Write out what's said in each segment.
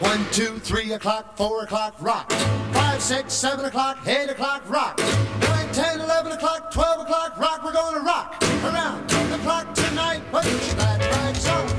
One, two, three o'clock, four o'clock, rock. Five, six, seven o'clock, eight o'clock, rock. Nine, ten, eleven o'clock, twelve o'clock, rock. We're gonna rock around the clock tonight. Put your glad.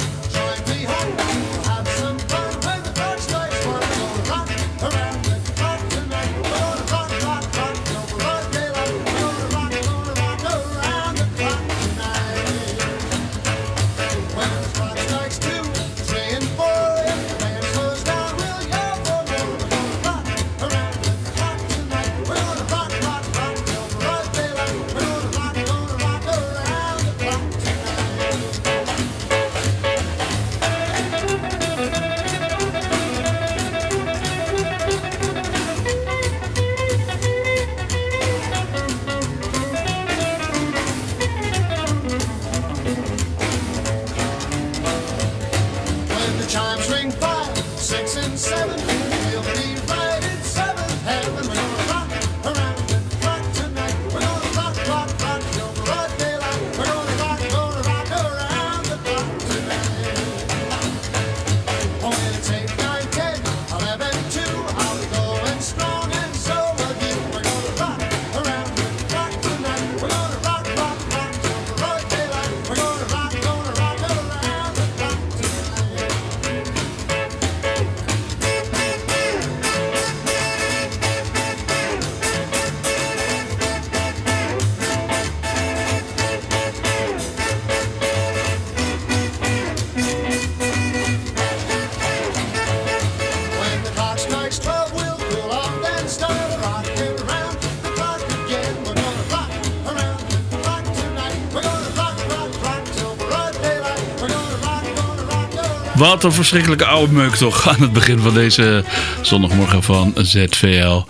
Wat een verschrikkelijke oude meuk toch aan het begin van deze zondagmorgen van ZVL.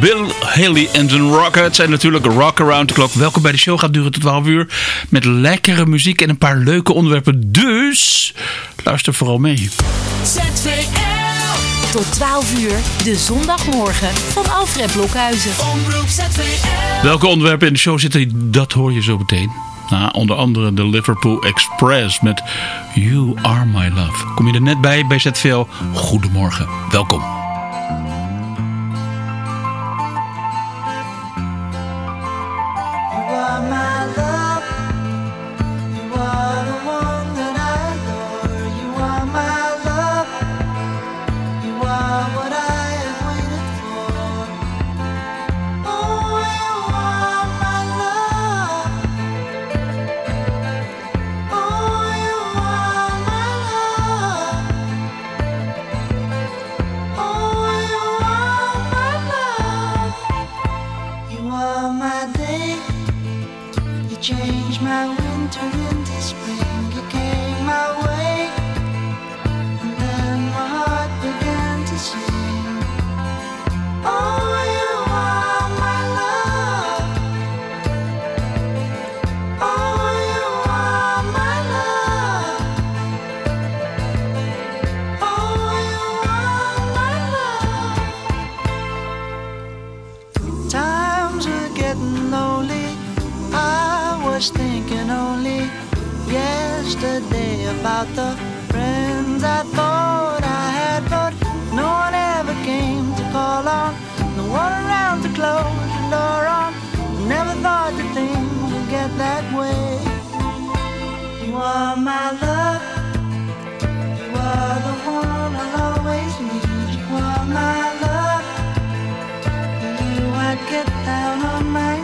Bill Haley en zijn Rockets en natuurlijk Rock Around the Clock. Welkom bij de show, gaat duren tot 12 uur. Met lekkere muziek en een paar leuke onderwerpen. Dus luister vooral mee. ZVL. Tot 12 uur, de zondagmorgen van Alfred Blokhuizen. Omroep ZVL. Welke onderwerpen in de show zitten, dat hoor je zo meteen. Nou, onder andere de Liverpool Express met You Are My Love. Kom je er net bij bij ZVL? Goedemorgen, welkom. Times getting lonely. I was thinking only yesterday about the friends I thought I had, but no one ever came to call on. No one around to close the door on. Never thought that things would get that way. You are my love. You are the one down on my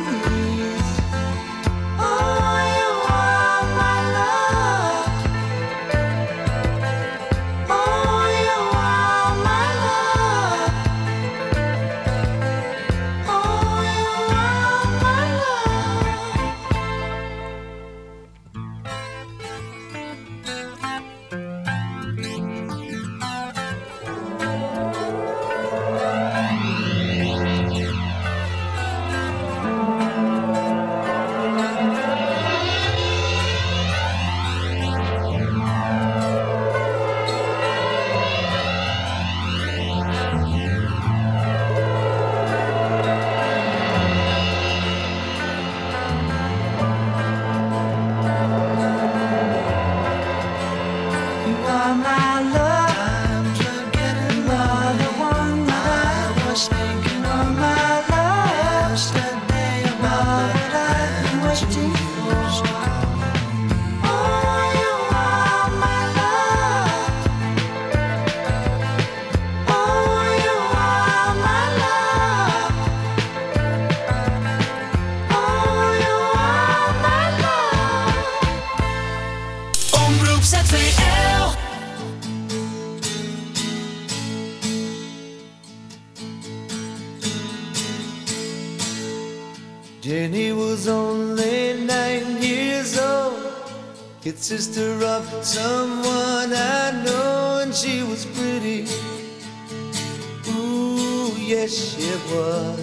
sister of someone I know, and she was pretty. Ooh, yes, she was.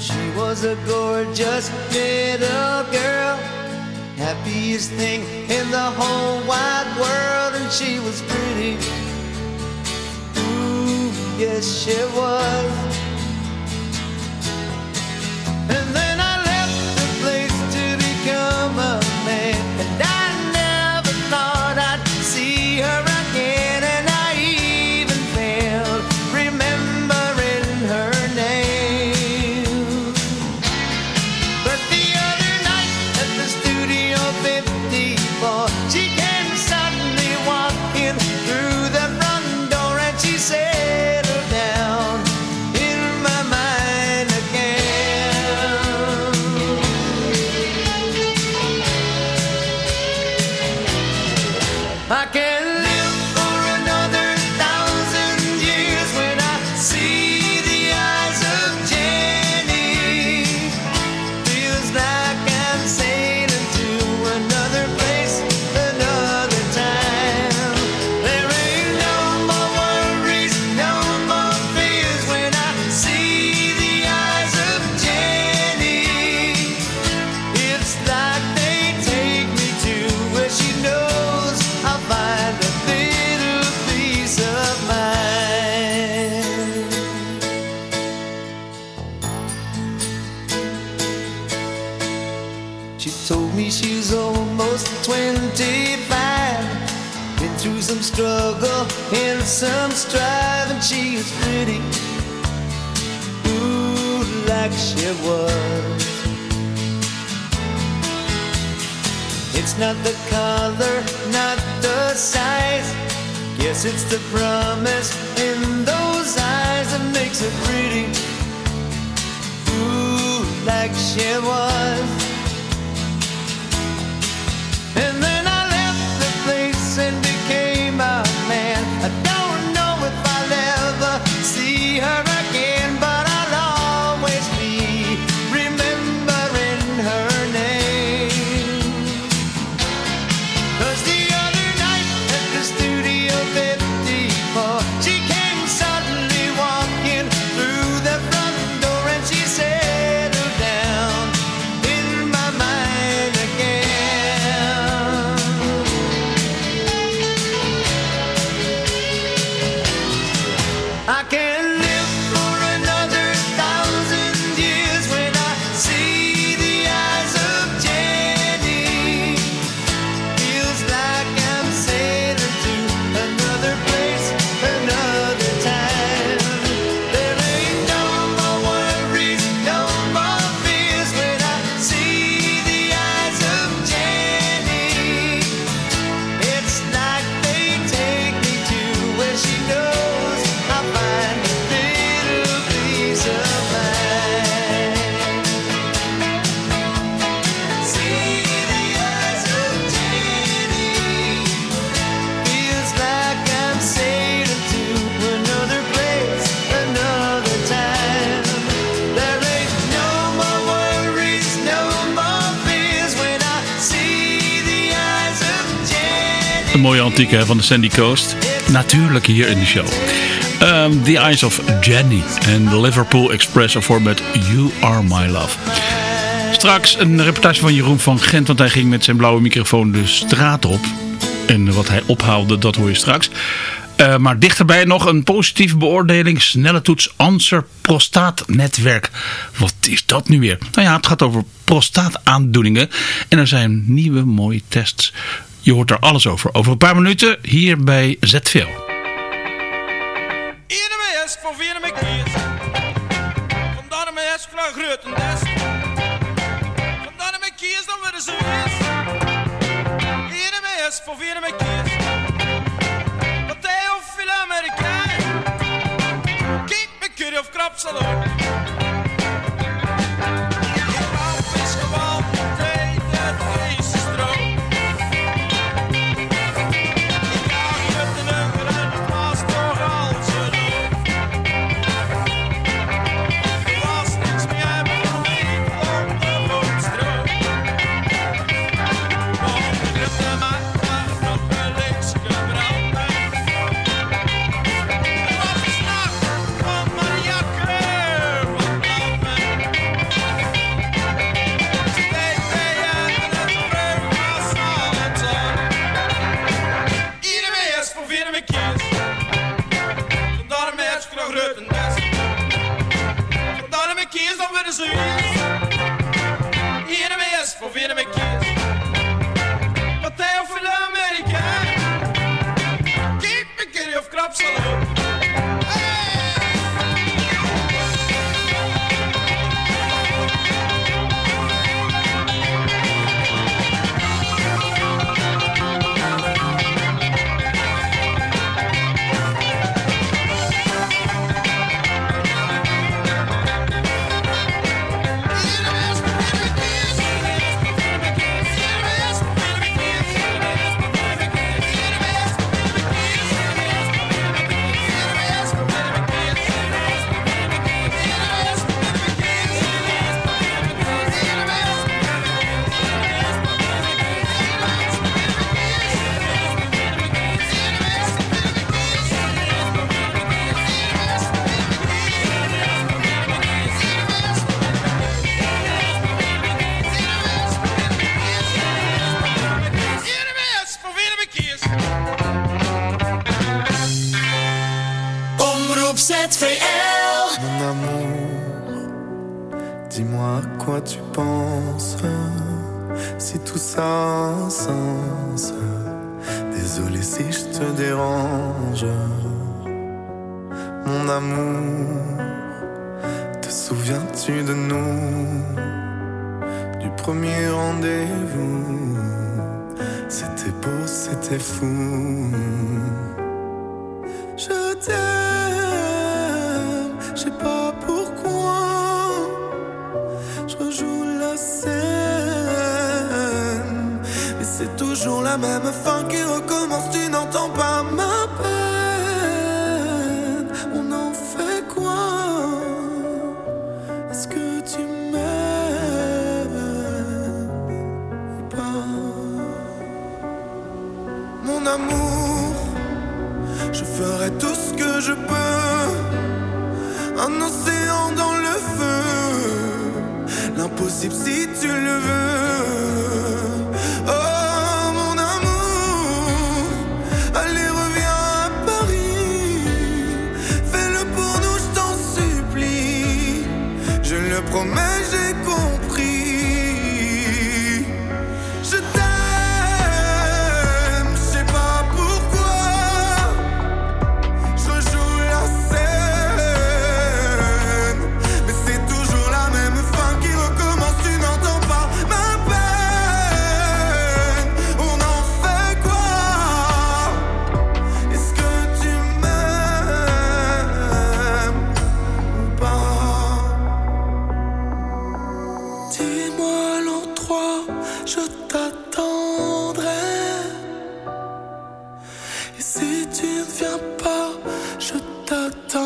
She was a gorgeous little girl, happiest thing in the whole wide world, and she was pretty. Ooh, yes, she was. It's not the color, not the size. Guess it's the promise in those eyes that makes her pretty. Ooh, like she was. Mooie antieke van de Sandy Coast. Natuurlijk hier in de show. Um, the Eyes of Jenny en de Liverpool Express ervoor met You Are My Love. Straks een reportage van Jeroen van Gent, want hij ging met zijn blauwe microfoon de straat op. En wat hij ophaalde, dat hoor je straks. Uh, maar dichterbij nog een positieve beoordeling. Snelle toets Answer Prostaatnetwerk. Wat is dat nu weer? Nou ja, het gaat over prostaataandoeningen. En er zijn nieuwe mooie tests je hoort er alles over. Over een paar minuten hier bij ZVL. Iedereen voor vier met kies. Vandaar mijn mes graag groot en des. Vandaar mijn kies dan worden ze wees. Iedereen mes voor vier met kies. Wat hij veel Amerikaan. Kijk me curry of krap si je te dérange. Mon amour, te souviens-tu de nous? Du premier rendez-vous. C'était beau, c'était fou. Je t'aime, je sais pas pourquoi. Je rejoue la scène, mais c'est toujours la même fin qui recommence. Pas ma peine. On en fait quoi? Est-ce que tu m'aimes ou pas? Mon amour. Je ferai tout ce que je peux. Un océan dans le feu. L'impossible si tu le veux. Je t'attendrai.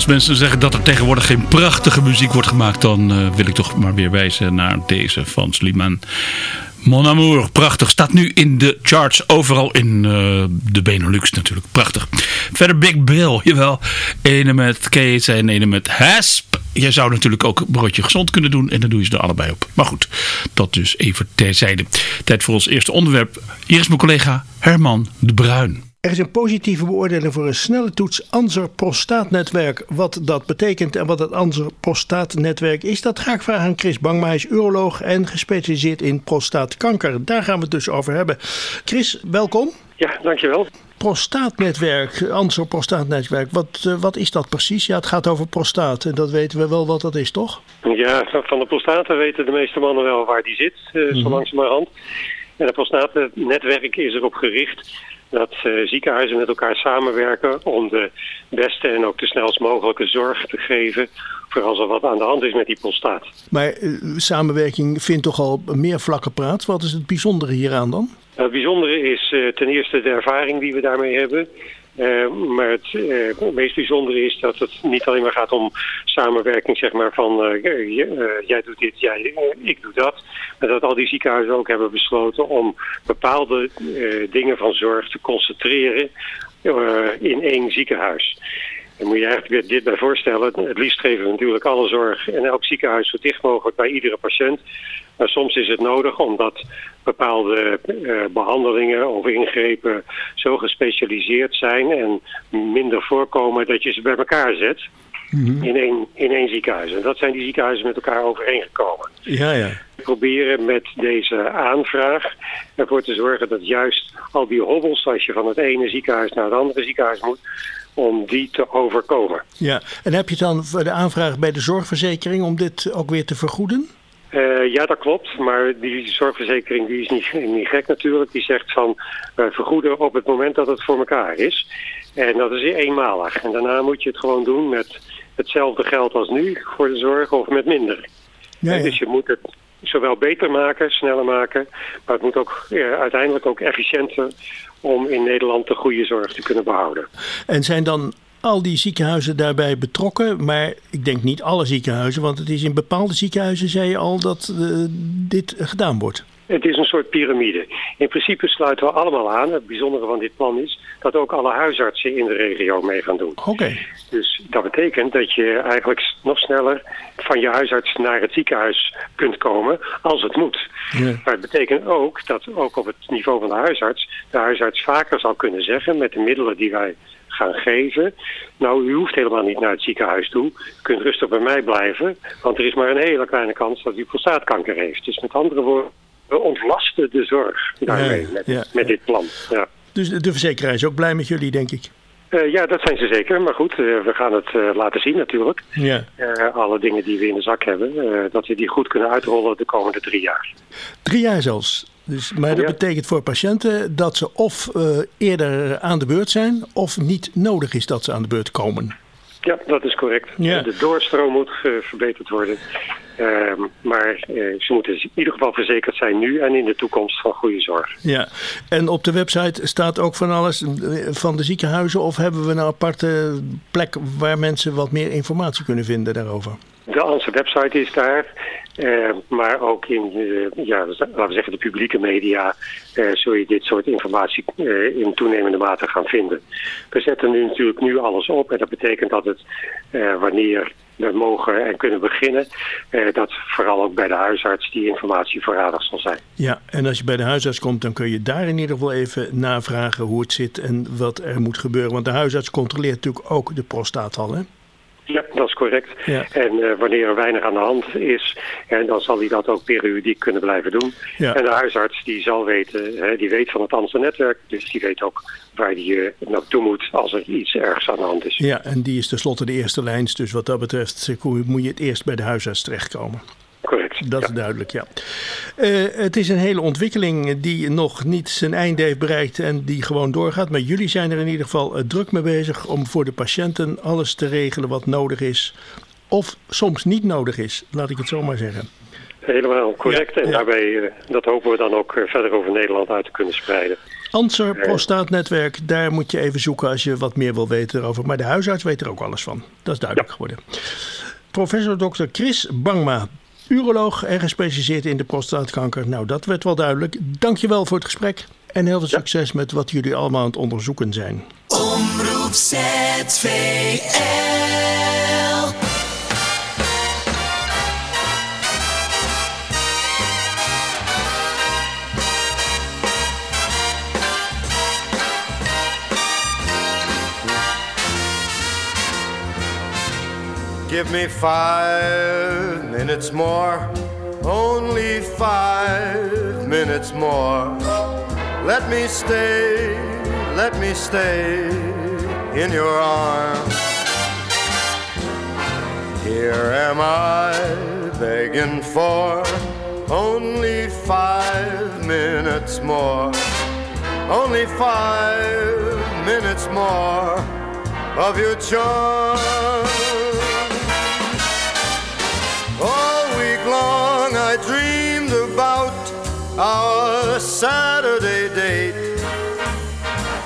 Als mensen zeggen dat er tegenwoordig geen prachtige muziek wordt gemaakt, dan eh, wil ik toch maar weer wijzen naar deze van Sliman. Mon Amour, prachtig. Staat nu in de charts overal in eh, de Benelux natuurlijk. Prachtig. Verder Big Bill, jawel. Ene met Kees en ene met Hasp. Je zou natuurlijk ook broodje gezond kunnen doen en dan doe je ze er allebei op. Maar goed, dat dus even terzijde. Tijd voor ons eerste onderwerp. Hier is mijn collega Herman de Bruin. Er is een positieve beoordeling voor een snelle toets Anser prostaatnetwerk. Wat dat betekent en wat het Anser prostaatnetwerk is, dat ga ik vragen aan Chris Bangma. Hij is uroloog en gespecialiseerd in prostaatkanker. Daar gaan we het dus over hebben. Chris, welkom. Ja, dankjewel. Prostaatnetwerk, Anser prostaatnetwerk. Wat, eh, wat is dat precies? Ja, het gaat over prostaat en dat weten we wel wat dat is, toch? Ja, van de prostaten weten de meeste mannen wel waar die zit, eh, zo langzamerhand. En het prostaatnetwerk is erop gericht dat eh, ziekenhuizen met elkaar samenwerken om de beste en ook de snelst mogelijke zorg te geven voor als er wat aan de hand is met die prostaat. Maar eh, samenwerking vindt toch al meer vlakken plaats. Wat is het bijzondere hieraan dan? Het bijzondere is eh, ten eerste de ervaring die we daarmee hebben. Eh, maar het eh, meest bijzondere is dat het niet alleen maar gaat om samenwerking, zeg maar van eh, eh, jij doet dit, jij, ik doe dat. Maar dat al die ziekenhuizen ook hebben besloten om bepaalde dingen van zorg te concentreren in één ziekenhuis. Dan moet je eigenlijk dit bij voorstellen. Het liefst geven we natuurlijk alle zorg in elk ziekenhuis zo dicht mogelijk bij iedere patiënt. Maar soms is het nodig omdat bepaalde eh, behandelingen of ingrepen zo gespecialiseerd zijn en minder voorkomen dat je ze bij elkaar zet in, één, in één ziekenhuis. En dat zijn die ziekenhuizen met elkaar overeengekomen. Ja, ja. We proberen met deze aanvraag ervoor te zorgen dat juist al die hobbels als je van het ene ziekenhuis naar het andere ziekenhuis moet, om die te overkomen. Ja, en heb je dan de aanvraag bij de zorgverzekering om dit ook weer te vergoeden? Eh, ja, dat klopt. Maar die zorgverzekering die is niet, niet gek natuurlijk. Die zegt van vergoeden op het moment dat het voor elkaar is. En dat is eenmalig. En daarna moet je het gewoon doen met hetzelfde geld als nu voor de zorg of met minder. Ja, ja. Dus je moet het zowel beter maken, sneller maken, maar het moet ook eh, uiteindelijk ook efficiënter om in Nederland de goede zorg te kunnen behouden. En zijn dan al die ziekenhuizen daarbij betrokken? Maar ik denk niet alle ziekenhuizen, want het is in bepaalde ziekenhuizen, zei je al, dat eh, dit gedaan wordt. Het is een soort piramide. In principe sluiten we allemaal aan. Het bijzondere van dit plan is dat ook alle huisartsen in de regio mee gaan doen. Oké. Dus dat betekent dat je eigenlijk nog sneller van je huisarts naar het ziekenhuis kunt komen als het moet. Maar het betekent ook dat ook op het niveau van de huisarts de huisarts vaker zal kunnen zeggen met de middelen die wij gaan geven. Nou, u hoeft helemaal niet naar het ziekenhuis toe. U kunt rustig bij mij blijven, want er is maar een hele kleine kans dat u prostaatkanker heeft. Dus met andere woorden, we ontlasten de zorg daarmee Ja, met, ja, met dit plan. Ja. Dus de verzekeraar is ook blij met jullie, denk ik. Eh, ja, dat zijn ze zeker. Maar goed, eh, we gaan het eh, laten zien natuurlijk. Ja. Alle dingen die we in de zak hebben, dat we die goed kunnen uitrollen de komende drie jaar. Drie jaar zelfs. Dus, maar dat Ja. betekent voor patiënten dat ze of eerder aan de beurt zijn, of niet nodig is dat ze aan de beurt komen. Ja, dat is correct. Ja. De doorstroom moet verbeterd worden. Ehm, maar eh, ze moeten in ieder geval verzekerd zijn nu en in de toekomst van goede zorg. Ja, en op de website staat ook van alles eh, van de ziekenhuizen. Of hebben we een aparte plek waar mensen wat meer informatie kunnen vinden daarover? De onze website is daar. eh, maar ook in eh, ja, laten we zeggen de publieke media eh, zul je dit soort informatie in toenemende mate gaan vinden. We zetten nu natuurlijk nu alles op en dat betekent dat het wanneer we mogen en kunnen beginnen, dat vooral ook bij de huisarts die informatie voorradig zal zijn. Ja, en als je bij de huisarts komt, dan kun je daar in ieder geval even navragen hoe het zit en wat er moet gebeuren. Want de huisarts controleert natuurlijk ook de prostaat al, hè? Ja, dat is correct. Ja. En eh, wanneer er weinig aan de hand is, hè, dan zal hij dat ook periodiek kunnen blijven doen. Ja. En de huisarts die zal weten, hè, die weet van het Amsterdam-netwerk, dus die weet ook waar die eh, naartoe moet als er iets ergs aan de hand is. Ja, en die is tenslotte de eerste lijns. Dus wat dat betreft moet je het eerst bij de huisarts terechtkomen. Correct. Dat ja. is duidelijk, ja. Eh, het is een hele ontwikkeling die nog niet zijn einde heeft bereikt en die gewoon doorgaat. Maar jullie zijn er in ieder geval eh, druk mee bezig om voor de patiënten alles te regelen wat nodig is. Of soms niet nodig is, laat ik het zo maar zeggen. Helemaal correct. Ja, en ja. daarbij, eh, dat hopen we dan ook verder over Nederland uit te kunnen spreiden. Anser Prostaatnetwerk, daar moet je even zoeken als je wat meer wil weten erover. Maar de huisarts weet er ook alles van. Dat is duidelijk geworden. Professor Dr. Chris Bangma, uroloog en gespecialiseerd in de prostaatkanker. Nou, dat werd wel duidelijk. Dankjewel voor het gesprek. En heel veel succes met wat jullie allemaal aan het onderzoeken zijn. Omroep ZVL. Give me five minutes more, only five minutes more. Let me stay, let me stay in your arms. Here am I begging for only five minutes more, only five minutes more of your charm. Our Saturday date.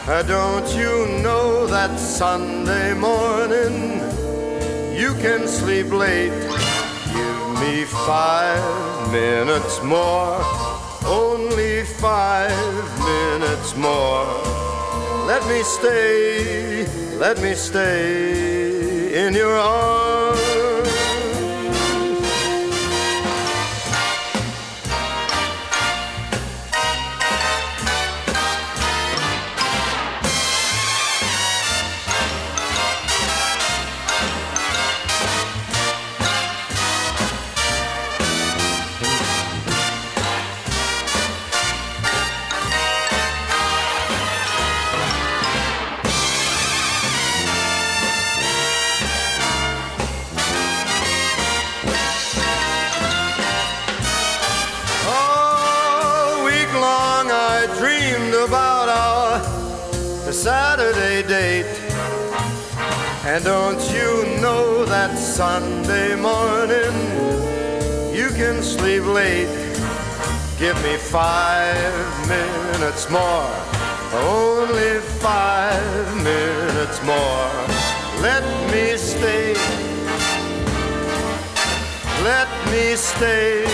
Uh, don't you know that Sunday morning you can sleep late? Give me five minutes more, only five minutes more. Let me stay, let me stay in your arms. Saturday date. And don't you know that Sunday morning you can sleep late? Give me five minutes more, only five minutes more. Let me stay, let me stay,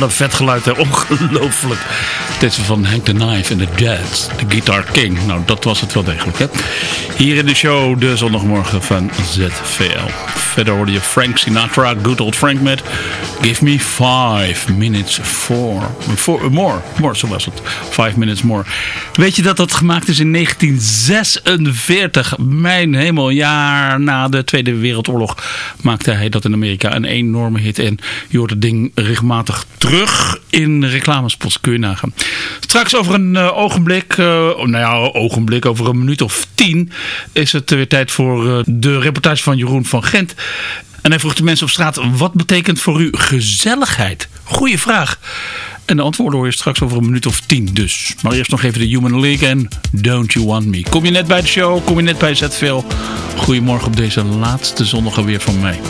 Wat een vet geluid, hè? ongelooflijk. Dit is van Hank the Knife en de Jazz, de Guitar King. Nou, dat was het wel degelijk, hè? Hier in de show, de zondagmorgen van ZVL. Verder hoorde je Frank Sinatra, Good Old Frank met Give Me Five Minutes for, for More. More, zo was het. Five Minutes More. Weet je dat dat gemaakt is in 1946? Mijn hemel, jaar na de Tweede Wereldoorlog maakte hij dat in Amerika een enorme hit. En je hoort het ding regelmatig terug in reclamespots. Kun je nagaan. Straks over een eh, ogenblik, oh, nou ja, ogenblik, over een minuut of tien is het weer tijd voor eh, de reportage van Jeroen van Gent. En hij vroeg de mensen op straat, wat betekent voor u gezelligheid? Goeie vraag. En de antwoorden hoor je straks over een minuut of tien dus. Maar eerst nog even de Human League en Don't You Want Me. Kom je net bij de show, kom je net bij ZVL. Goedemorgen op deze laatste zondag alweer van mij.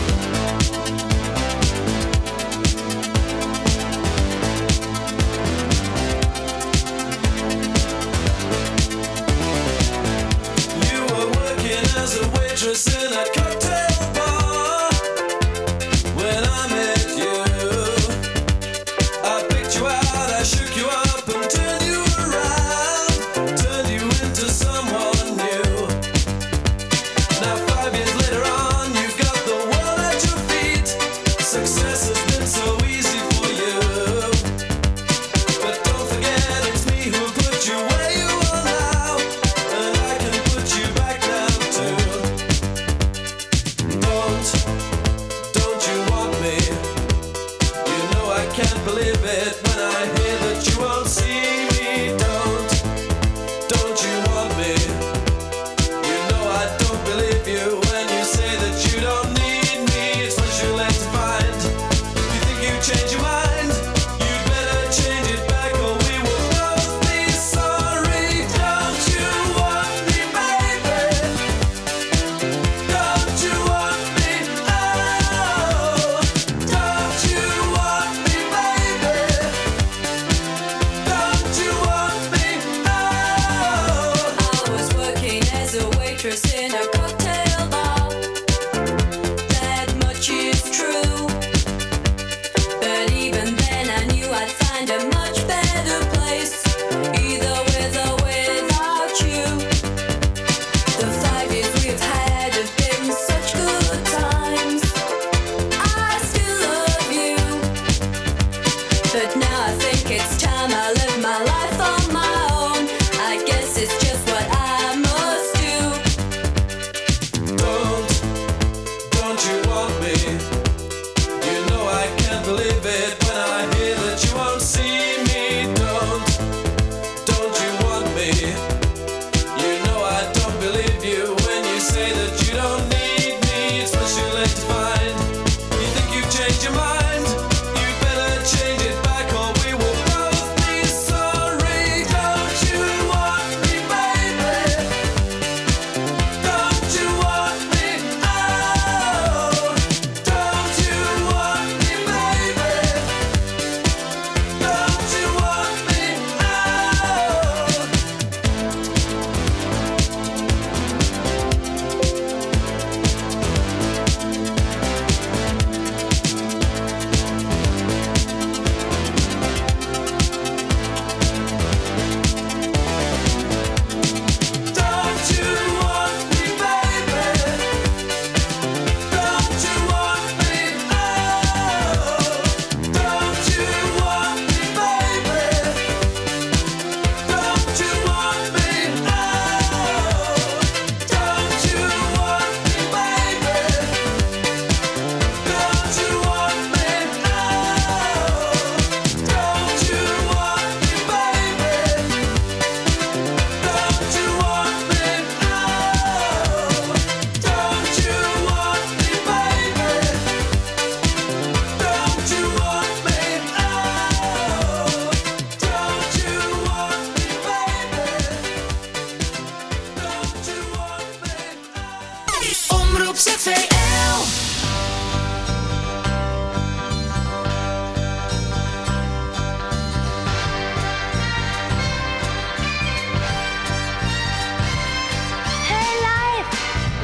Hey life,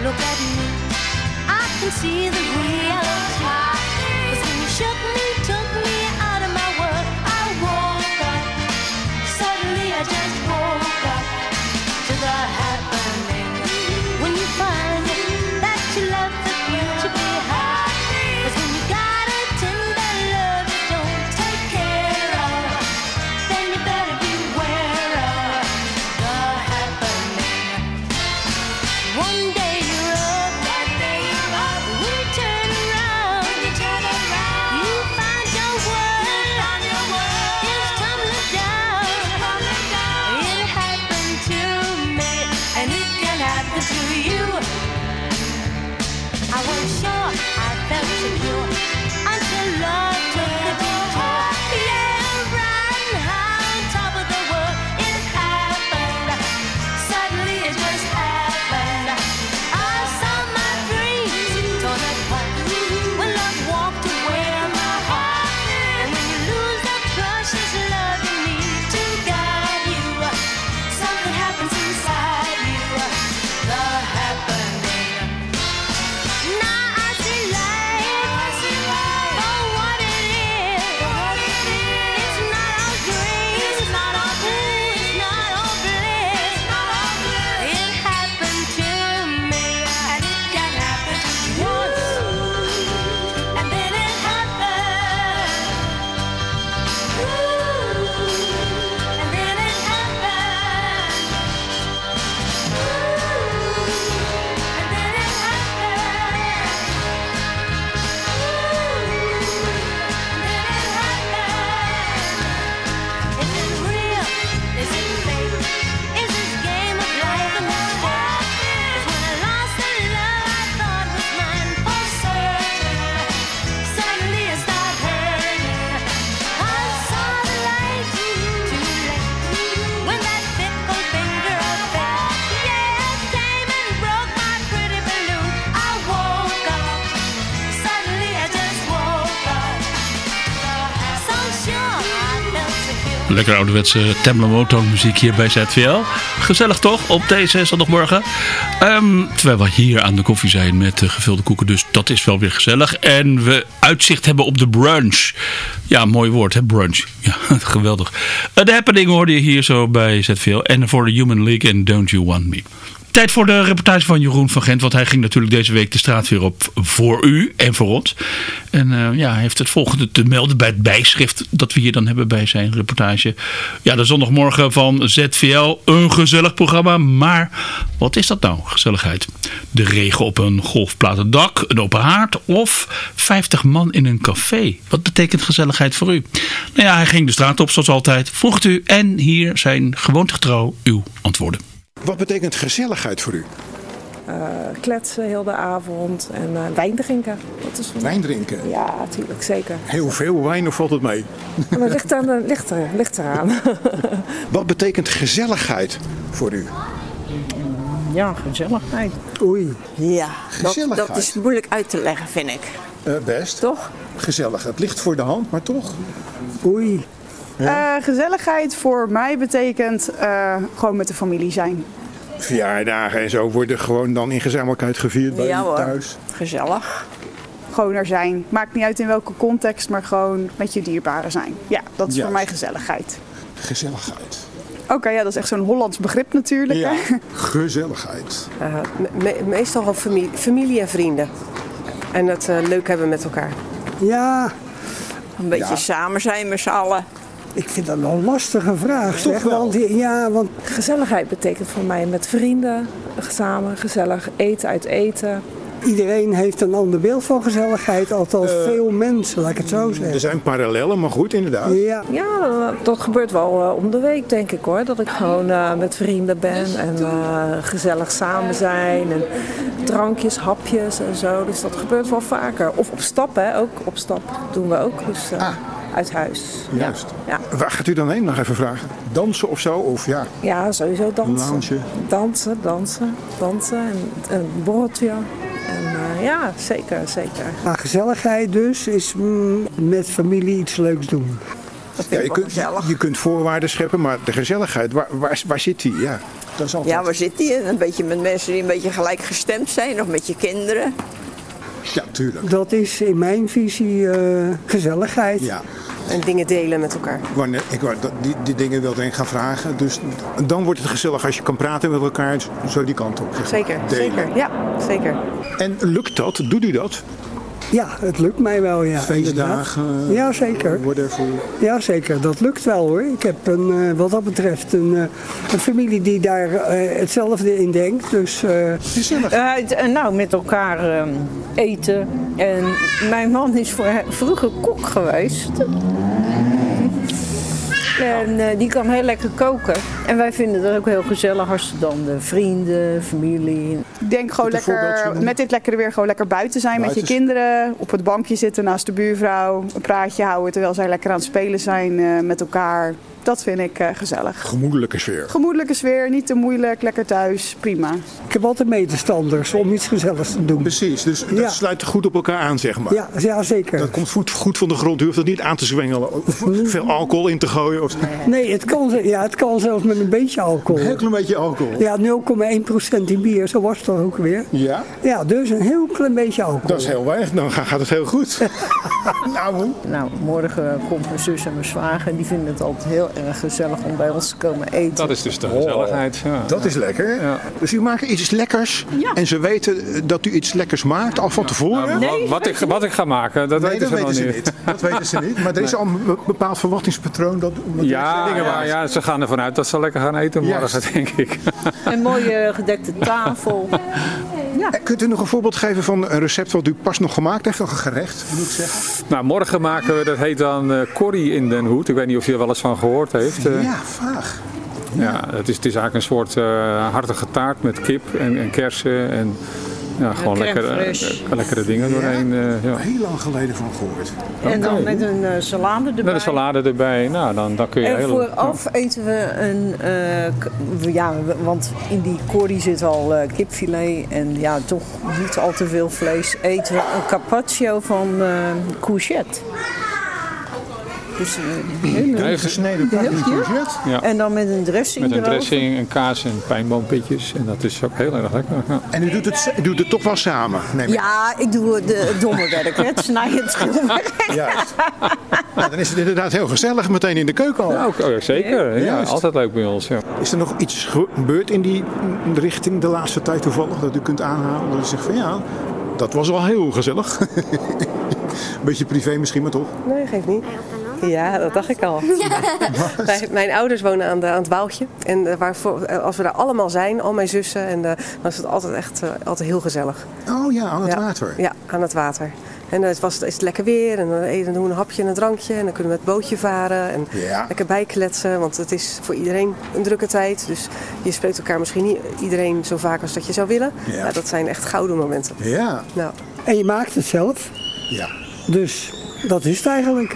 look at me. I can see the green. Lekker ouderwetse Motown muziek hier bij ZVL. Gezellig toch op deze zondagmorgen. Ehm, terwijl we hier aan de koffie zijn met gevulde koeken. Dus dat is wel weer gezellig. En we uitzicht hebben op de brunch. Ja, mooi woord hè, brunch. Ja, geweldig. Uh, de happening hoorde je hier zo bij ZVL. En voor de Human League en Don't You Want Me. Tijd voor de reportage van Jeroen van Gent. Want hij ging natuurlijk deze week de straat weer op voor u en voor ons. En uh, ja, hij heeft het volgende te melden bij het bijschrift dat we hier dan hebben bij zijn reportage. Ja, de zondagmorgen van ZVL. Een gezellig programma. Maar wat is dat nou, gezelligheid? De regen op een golfplaten dak, een open haard of 50 man in een café. Wat betekent gezelligheid voor u? Nou ja, hij ging de straat op zoals altijd. Vroeg u en hier zijn gewoontegetrouw uw antwoorden. Wat betekent gezelligheid voor u? Uh, kletsen heel de avond en uh, wijn drinken. Dat is wijn drinken? Ja, natuurlijk, zeker. Heel veel wijn of valt het mee? Maar het ligt, aan de, ligt, er, ligt eraan. Wat betekent gezelligheid voor u? Ja, gezelligheid. Oei. Ja, gezelligheid. Dat, dat is moeilijk uit te leggen, vind ik. Uh, best. Toch? Gezellig. Het ligt voor de hand, maar toch? Oei. Ja. Uh, gezelligheid voor mij betekent uh, gewoon met de familie zijn. Verjaardagen en zo worden gewoon dan in gezamenlijkheid gevierd bij ja, thuis. Gezellig. Gewoon er zijn. Maakt niet uit in welke context, maar gewoon met je dierbaren zijn. Ja, dat is Juist. voor mij gezelligheid. Gezelligheid. Oké, okay, ja, dat is echt zo'n Hollands begrip natuurlijk. Ja. Hè? Gezelligheid. Uh, me meestal gewoon familie, familie, en vrienden. En het uh, leuk hebben met elkaar. Ja. Een beetje ja. samen zijn met z'n allen. Ik vind dat een lastige vraag. Zeg. Want, ja, want... Gezelligheid betekent voor mij met vrienden samen gezellig eten uit eten. Iedereen heeft een ander beeld van gezelligheid, althans uh, veel mensen, laat ik het zo zeggen. Er zijn parallellen, maar goed, inderdaad. Ja, ja dat gebeurt wel uh, om de week, denk ik hoor. Dat ik gewoon uh, met vrienden ben en gezellig samen zijn en drankjes, hapjes en zo. Dus dat gebeurt wel vaker. Of op stap, hè, ook op stap doen we ook. Dus, ah uit huis. Juist. Ja. Waar gaat u dan heen? Nog even vragen. Dansen of zo? Of ja? Ja, sowieso dansen. Lounge. Dansen, dansen, dansen en een borreltje. En uh, ja, zeker, zeker. Maar gezelligheid dus is mm, met familie iets leuks doen. Ja, je, kunt, je kunt voorwaarden scheppen, maar de gezelligheid, waar, waar, waar zit die? Ja, dat is altijd... ja, waar zit die? Een beetje met mensen die een beetje gelijkgestemd zijn, of met je kinderen. Ja, tuurlijk. Dat is in mijn visie uh, gezelligheid. Ja. En dingen delen met elkaar. Wanneer, ik wou die, die dingen wilde ik gaan vragen. Dus dan wordt het gezellig als je kan praten met elkaar. Zo die kant op. Zeker, delen. zeker. Ja, zeker. En lukt dat? Doet u dat? Ja, het lukt mij wel, ja. Feestdagen? Ja, zeker. Whatever. Ja, zeker. Dat lukt wel hoor. Ik heb een, uh, wat dat betreft een, uh, een familie die daar hetzelfde in denkt. Dus, nou, met elkaar eten. En mijn man is vroeger kok geweest. En uh, die kan heel lekker koken. En wij vinden dat ook heel gezellig als dan de vrienden, familie. Ik denk gewoon lekker, met dit lekkere weer gewoon lekker buiten zijn buiten. met je kinderen. Op het bankje zitten naast de buurvrouw. Een praatje houden terwijl zij lekker aan het spelen zijn uh, met elkaar. Dat vind ik uh, gezellig. Gemoedelijke sfeer. Gemoedelijke sfeer, niet te moeilijk, lekker thuis, prima. Ik heb altijd medestanders om iets gezelligs te doen. Precies, dus dat ja. sluit goed op elkaar aan, zeg maar. Ja, ja zeker. Dat komt goed, goed van de grond, u hoeft dat niet aan te zwengelen. Of veel alcohol in te gooien. Of... Nee, het kan, ja, het kan zelfs met een beetje alcohol. Een heel klein beetje alcohol? Ja, 0,1% in bier, zo was het toch ook weer. Ja? Ja, dus een heel klein beetje alcohol. Dat is heel weinig, dan gaat het heel goed. nou, nou, morgen komt mijn zus en mijn zwager, die vinden het altijd heel erg gezellig om bij ons te komen eten. Dat is dus de gezelligheid. Ja. Dat is lekker. Ja. Dus u maakt iets lekkers ja. en ze weten dat u iets lekkers maakt al van tevoren? Nou, nee. wat, ik, wat ik ga maken, dat nee, weten, dat ze, weten ze niet. Dat weten ze niet. Maar er is al een bepaald verwachtingspatroon dat, dat ja, dingen ja, ja, ze gaan ervan uit dat ze lekker gaan eten morgen, denk ik. Een mooie gedekte tafel. Ja. Kunt u nog een voorbeeld geven van een recept wat u pas nog gemaakt heeft? Nog een gerecht, moet ik zeggen? Nou, morgen maken we, dat heet dan uh, Corrie in Den Hoed. Ik weet niet of je er wel eens van gehoord heeft. Uh, ja, vaag. Ja, ja het, is, het is eigenlijk een soort uh, hartige taart met kip en, en kersen en ja, gewoon lekkere, lekkere dingen doorheen. Uh, ja. Heel lang geleden van gehoord. En dan met een uh, salade erbij. Met een salade erbij, nou dan, dan kun je En heel... vooraf ja. eten we een, uh, ja, want in die curry zit al kipfilet en ja, toch niet al te veel vlees. Eten we een carpaccio van courgette. Dus, uh, Dun gesneden paprika's. Ja. En dan met een dressing Met een erover. dressing en kaas en pijnboompitjes. En dat is ook heel erg lekker. Ja. En u doet het, u doet het toch wel samen, neem ik Ja, ik doe de, het domme werk, hè. het snijden, het schilwerk. Juist. Nou, dan is het inderdaad heel gezellig meteen in de keuken al. Ook, oh, zeker. Ja, altijd leuk bij ons. Ja. Is er nog iets gebeurd in die richting de laatste tijd toevallig? Dat u kunt aanhalen? Dat u zegt van ja, dat was wel heel gezellig. Beetje privé misschien, maar toch? Nee, geeft niet. Ja, dat dacht ik al. Mijn, mijn ouders wonen aan, de, aan het Woudje. En eh, waarvoor, eh, als we daar allemaal zijn, al mijn zussen, en, eh, dan is het altijd echt altijd heel gezellig. Oh ja, aan het Ja. water. Ja, aan het water. En dan is, was, is het lekker weer en dan eten we een hapje en een drankje. En dan kunnen we het bootje varen en Ja. lekker bijkletsen. Want het is voor iedereen een drukke tijd. Dus je spreekt elkaar misschien niet iedereen zo vaak als dat je zou willen. Ja. Ja. dat zijn echt gouden momenten. Ja. Nou. En je maakt het zelf. Ja. Dus dat is het eigenlijk.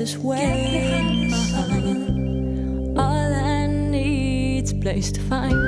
And cast his way. All I need's a place to find,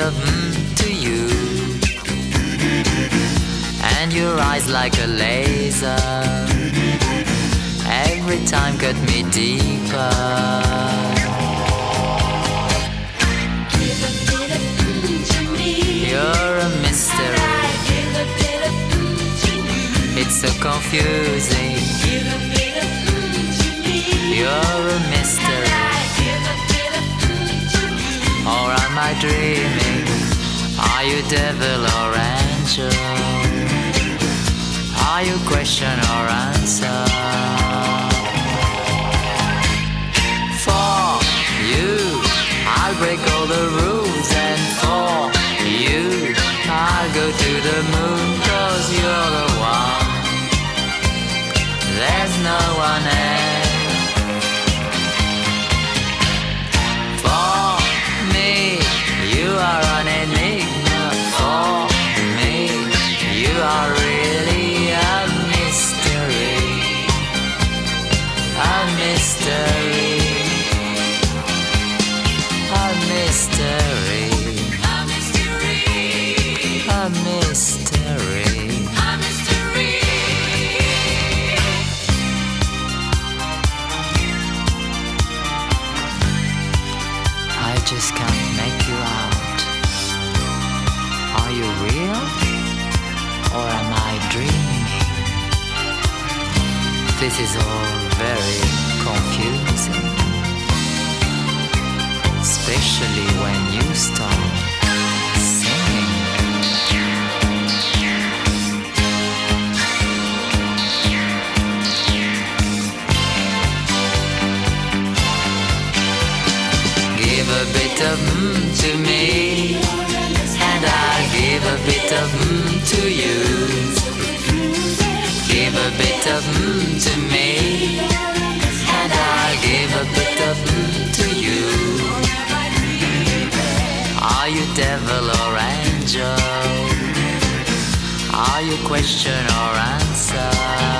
of mm to you. And your eyes like a laser, every time cut me deeper. You're a mystery. It's so confusing. You're a Dreaming? Are you devil or angel? Are you question or answer? For you, I'll break all the rules and for you, I'll go to the moon cause you're the one. There's no one else. Of mm to me, and I'll give a bit of mm to you. Are you devil or angel? Are you question or answer?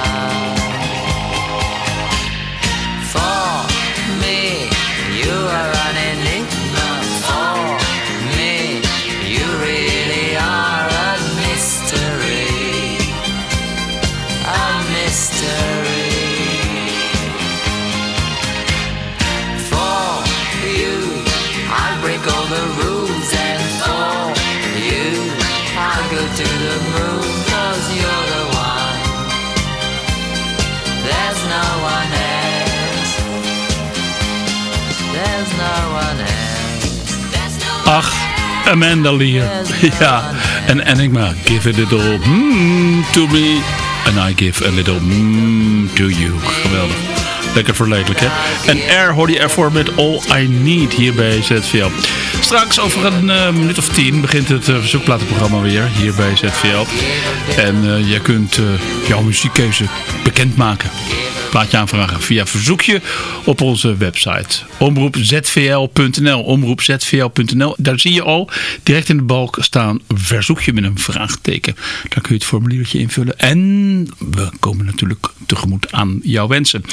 Amanda Lear. Ja, en Enigma. Give it a little mm to me. And I give a little mm to you. Geweldig. Lekker verleidelijk, hè? En Air hoorde je ervoor met All I Need hier bij ZVL. Straks over een eh, minuut of tien begint het uh, verzoekplatenprogramma weer hier bij ZVL. En uh, jij kunt jouw muziekkeuze bekendmaken. Plaatje aanvragen via verzoekje op onze website. Omroepzvl.nl Omroepzvl.nl Daar zie je al direct in de balk staan verzoekje met een vraagteken. Daar kun je het formuliertje invullen. En we komen natuurlijk tegemoet aan jouw wensen.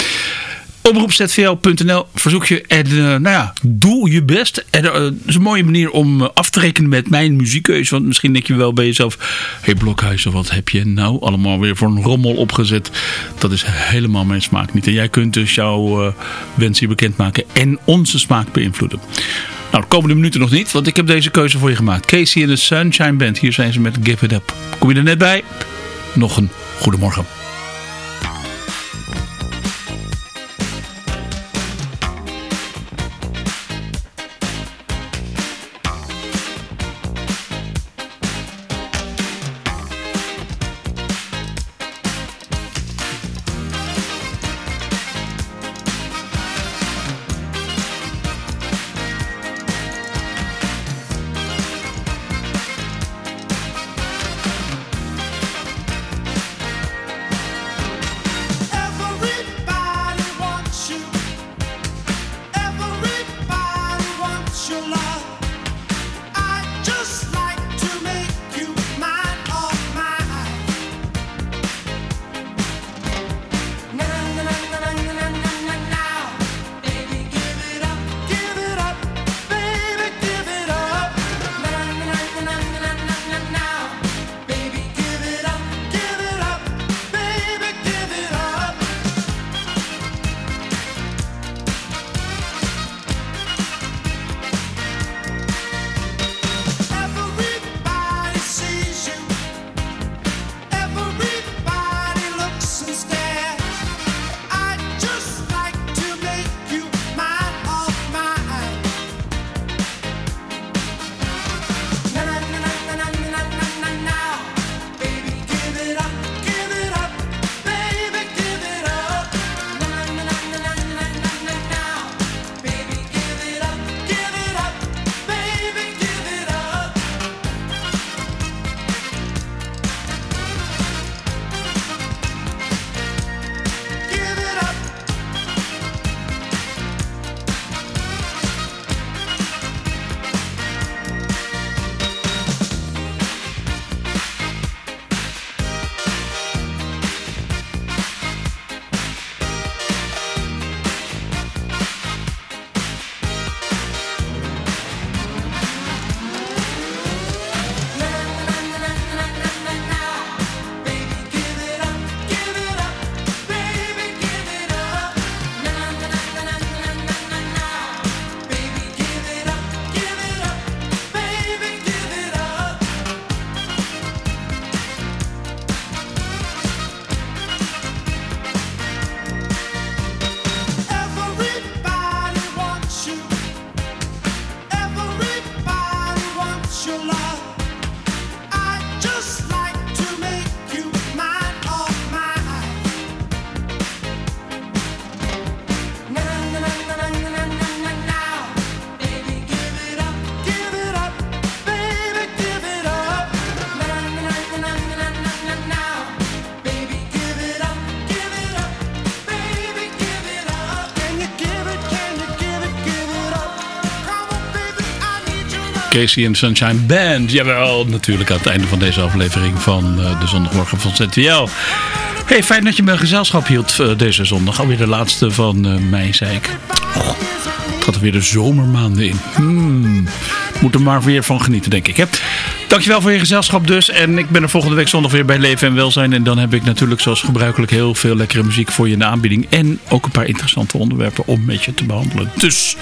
Omroepzvl.nl verzoek je en uh, nou ja, doe je best. En uh, dat is een mooie manier om uh, af te rekenen met mijn muziekkeuze. Want misschien denk je wel bij jezelf, hé hey Blokhuizen, wat heb je nou allemaal weer voor een rommel opgezet. Dat is helemaal mijn smaak niet. En jij kunt dus jouw wens hier bekendmaken en onze smaak beïnvloeden. Nou, de komende minuten nog niet, want ik heb deze keuze voor je gemaakt. Casey en de Sunshine Band, hier zijn ze met Give It Up. Kom je er net bij? Nog een goedemorgen. Casey en Sunshine Band. Jawel, natuurlijk aan het einde van deze aflevering van eh, de zondagmorgen van ZTL. Hey, fijn dat je me gezelschap hield eh, deze zondag. Alweer de laatste van eh, mei, zei ik. Oh, het gaat er weer de zomermaanden in. Hmm, moet er maar weer van genieten, denk ik. Hè? Dankjewel voor je gezelschap dus. En ik ben er volgende week zondag weer bij Leven en Welzijn. En dan heb ik natuurlijk zoals gebruikelijk heel veel lekkere muziek voor je in de aanbieding. En ook een paar interessante onderwerpen om met je te behandelen. Dus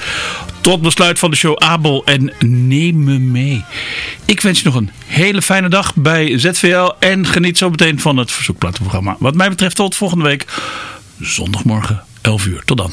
tot besluit van de show Abel en neem me mee. Ik wens je nog een hele fijne dag bij ZVL. En geniet zo meteen van het verzoekplatenprogramma. Wat mij betreft tot volgende week. Zondagmorgen 11 uur. Tot dan.